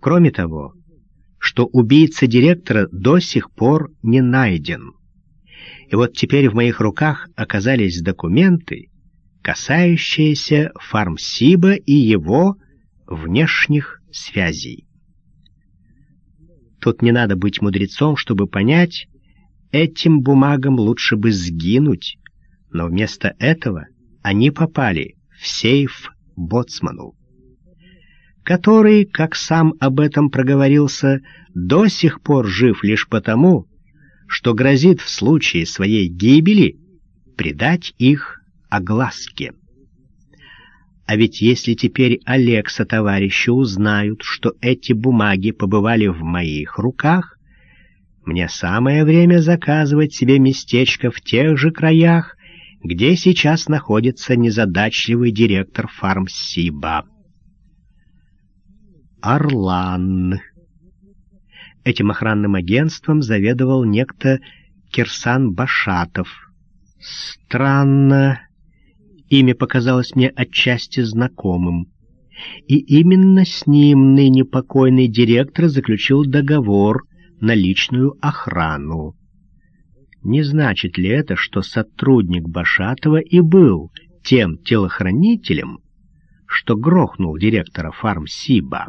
Кроме того, что убийца директора до сих пор не найден. И вот теперь в моих руках оказались документы, касающиеся Фармсиба и его внешних связей. Тут не надо быть мудрецом, чтобы понять, этим бумагам лучше бы сгинуть, но вместо этого они попали в сейф Боцману, который, как сам об этом проговорился, до сих пор жив лишь потому, что грозит в случае своей гибели предать их огласке. А ведь если теперь Олег со товарищи узнают, что эти бумаги побывали в моих руках, мне самое время заказывать себе местечко в тех же краях, где сейчас находится незадачливый директор фармсиба. Орлан. Этим охранным агентством заведовал некто Кирсан Башатов. Странно, Имя показалось мне отчасти знакомым. И именно с ним ныне покойный директор заключил договор на личную охрану. Не значит ли это, что сотрудник Башатова и был тем телохранителем, что грохнул директора фармсиба?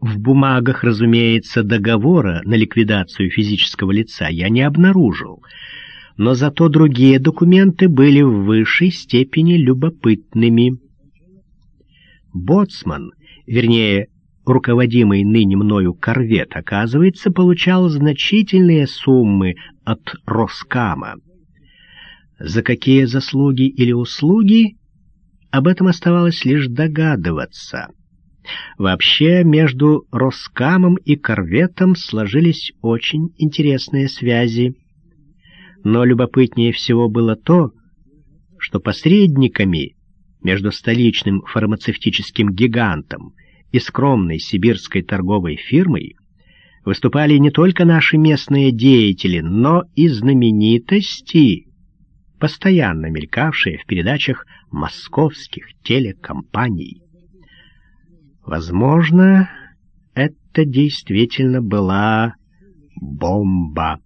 В бумагах, разумеется, договора на ликвидацию физического лица я не обнаружил — но зато другие документы были в высшей степени любопытными. Боцман, вернее, руководимый ныне мною корвет, оказывается, получал значительные суммы от Роскама. За какие заслуги или услуги, об этом оставалось лишь догадываться. Вообще, между Роскамом и корветом сложились очень интересные связи. Но любопытнее всего было то, что посредниками между столичным фармацевтическим гигантом и скромной сибирской торговой фирмой выступали не только наши местные деятели, но и знаменитости, постоянно мелькавшие в передачах московских телекомпаний. Возможно, это действительно была бомба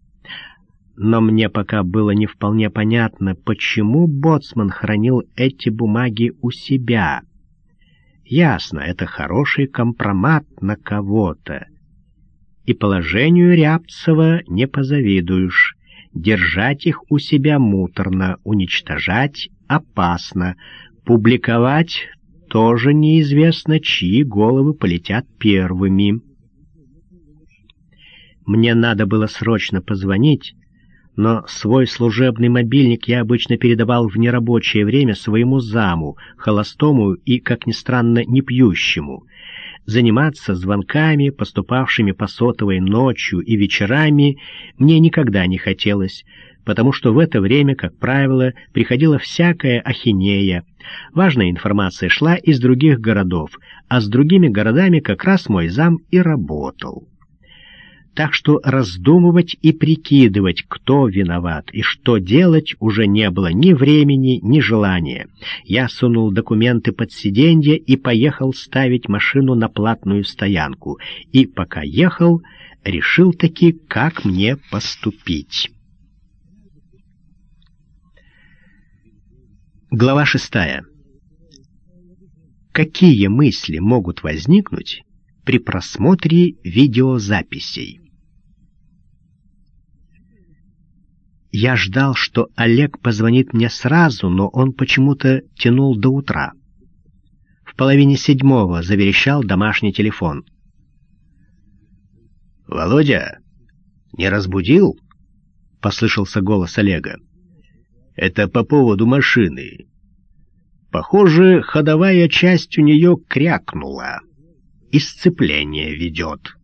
но мне пока было не вполне понятно, почему Боцман хранил эти бумаги у себя. Ясно, это хороший компромат на кого-то. И положению Рябцева не позавидуешь. Держать их у себя муторно, уничтожать опасно, публиковать тоже неизвестно, чьи головы полетят первыми. Мне надо было срочно позвонить, но свой служебный мобильник я обычно передавал в нерабочее время своему заму, холостому и, как ни странно, не пьющему. Заниматься звонками, поступавшими по сотовой ночью и вечерами, мне никогда не хотелось, потому что в это время, как правило, приходила всякая ахинея. Важная информация шла из других городов, а с другими городами как раз мой зам и работал так что раздумывать и прикидывать, кто виноват и что делать, уже не было ни времени, ни желания. Я сунул документы под сиденье и поехал ставить машину на платную стоянку. И пока ехал, решил таки, как мне поступить. Глава шестая. Какие мысли могут возникнуть при просмотре видеозаписей? Я ждал, что Олег позвонит мне сразу, но он почему-то тянул до утра. В половине седьмого заверещал домашний телефон. «Володя, не разбудил?» — послышался голос Олега. «Это по поводу машины. Похоже, ходовая часть у нее крякнула. Исцепление ведет».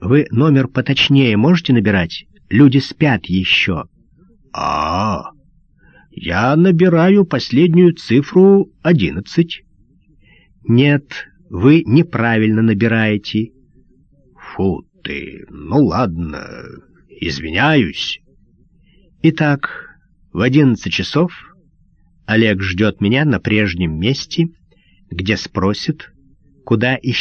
«Вы номер поточнее можете набирать?» Люди спят еще. А, -а, а Я набираю последнюю цифру одиннадцать. Нет, вы неправильно набираете. Фу ты, ну ладно, извиняюсь. Итак, в одиннадцать часов Олег ждет меня на прежнем месте, где спросит, куда исчез.